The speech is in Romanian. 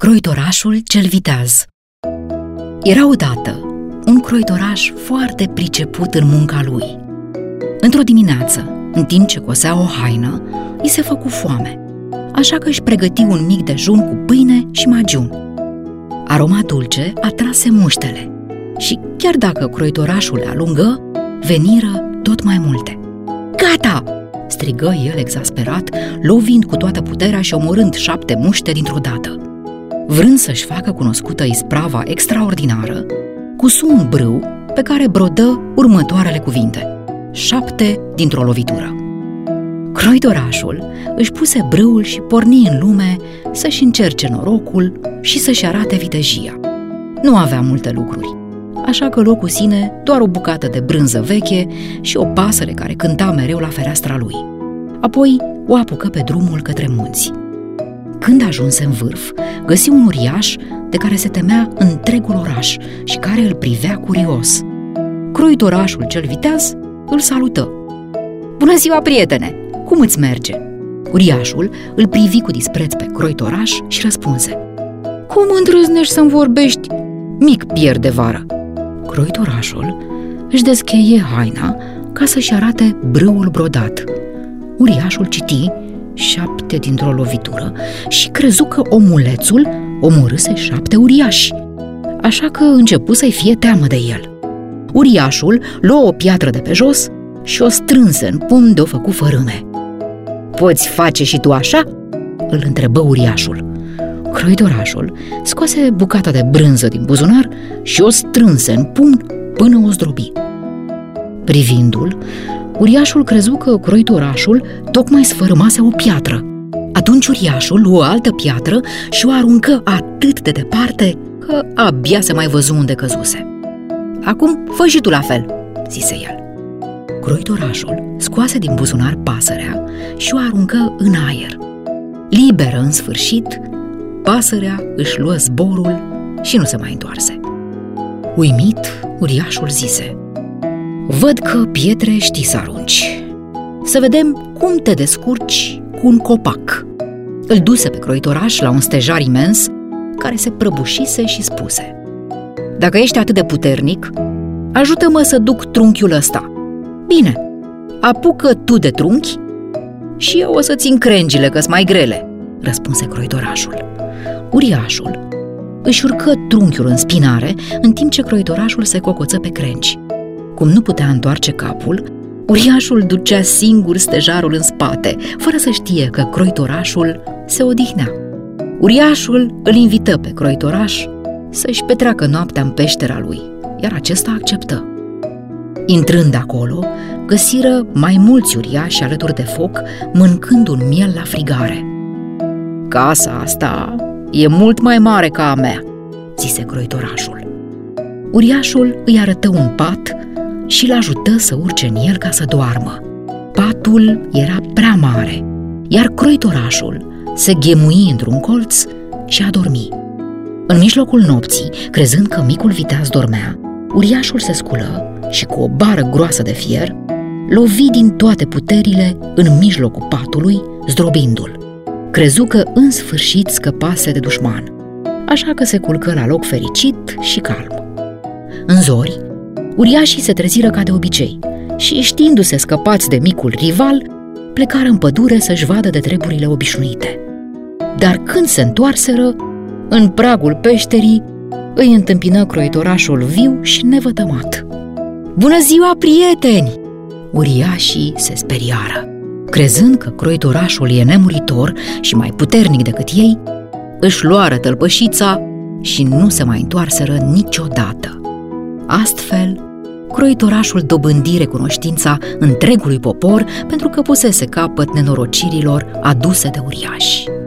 Croitorașul cel viteaz Era odată un croitoraș foarte priceput în munca lui. Într-o dimineață, în timp ce cosea o haină, îi se făcu foame, așa că își pregăti un mic dejun cu pâine și magiun. Aroma dulce atrase muștele și, chiar dacă croitorașul le alungă, veniră tot mai multe. Gata! strigă el exasperat, lovind cu toată puterea și omorând șapte muște dintr-o dată. Vrând să-și facă cunoscută isprava extraordinară, cusu un brâu pe care brodă următoarele cuvinte. Șapte dintr-o lovitură. Croitorașul își puse brâul și porni în lume să-și încerce norocul și să-și arate vitejia. Nu avea multe lucruri, așa că luă cu sine doar o bucată de brânză veche și o pasăre care cânta mereu la fereastra lui. Apoi o apucă pe drumul către munți. Când ajunse în vârf, găsi un uriaș de care se temea întregul oraș și care îl privea curios. Croitorașul cel viteaz îl salută. Bună ziua, prietene! Cum îți merge? Uriașul îl privi cu dispreț pe croitoraș și răspunse. Cum îndrăznești să-mi vorbești? Mic pierd de vară. Croitorașul își descheie haina ca să-și arate brâul brodat. Uriașul citi șapte dintr-o lovitură și crezu că omulețul omorâse șapte uriași. Așa că începu să-i fie teamă de el. Uriașul luă o piatră de pe jos și o strânse în pumn de o făcu fărâme. Poți face și tu așa?" îl întrebă uriașul. Croidorașul scoase bucata de brânză din buzunar și o strânse în pumn până o zdrobi. Privindu-l, uriașul crezu că croitorașul tocmai sfărâmase o piatră. Atunci uriașul luă altă piatră și o aruncă atât de departe că abia se mai văzu unde căzuse. Acum fă și tu la fel, zise el. Croitorașul scoase din buzunar pasărea și o aruncă în aer. Liberă în sfârșit, pasărea își luă zborul și nu se mai întoarse. Uimit, uriașul zise – Văd că pietre știi să arunci. Să vedem cum te descurci cu un copac. Îl duse pe croitoraș la un stejar imens care se prăbușise și spuse Dacă ești atât de puternic, ajută-mă să duc trunchiul ăsta. Bine, apucă tu de trunchi și eu o să țin crengile că mai grele, răspunse croitorașul. Uriașul își urcă trunchiul în spinare, în timp ce croitorașul se cocoță pe crengi. Cum nu putea întoarce capul, uriașul ducea singur stejarul în spate, fără să știe că croitorașul se odihnea. Uriașul îl invită pe croitoraș să-și petreacă noaptea în peștera lui, iar acesta acceptă. Intrând acolo, găsiră mai mulți uriași alături de foc, mâncând un miel la frigare. Casa asta e mult mai mare ca a mea, zise croitorașul. Uriașul îi arătă un pat și îl ajută să urce în el ca să doarmă. Patul era prea mare, iar croitorașul se ghemui într-un colț și a dormi. În mijlocul nopții, crezând că micul viteaz dormea, uriașul se sculă și cu o bară groasă de fier, lovi din toate puterile în mijlocul patului, zdrobindu-l. Crezu că în sfârșit scăpase de dușman, așa că se culcă la loc fericit și calm. În zori, Uriașii se treziră ca de obicei și, știindu-se scăpați de micul rival, plecară în pădure să-și vadă de treburile obișnuite. Dar când se întoarseră, în pragul peșterii, îi întâmpină croitorașul viu și nevătămat. Bună ziua, prieteni! Uriașii se speriară. Crezând că croitorașul e nemuritor și mai puternic decât ei, își luară tălpășița și nu se mai întoarseră niciodată. Astfel, croitorașul dobândi recunoștința întregului popor pentru că pusese capăt nenorocirilor aduse de uriași.